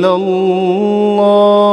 إلا الله.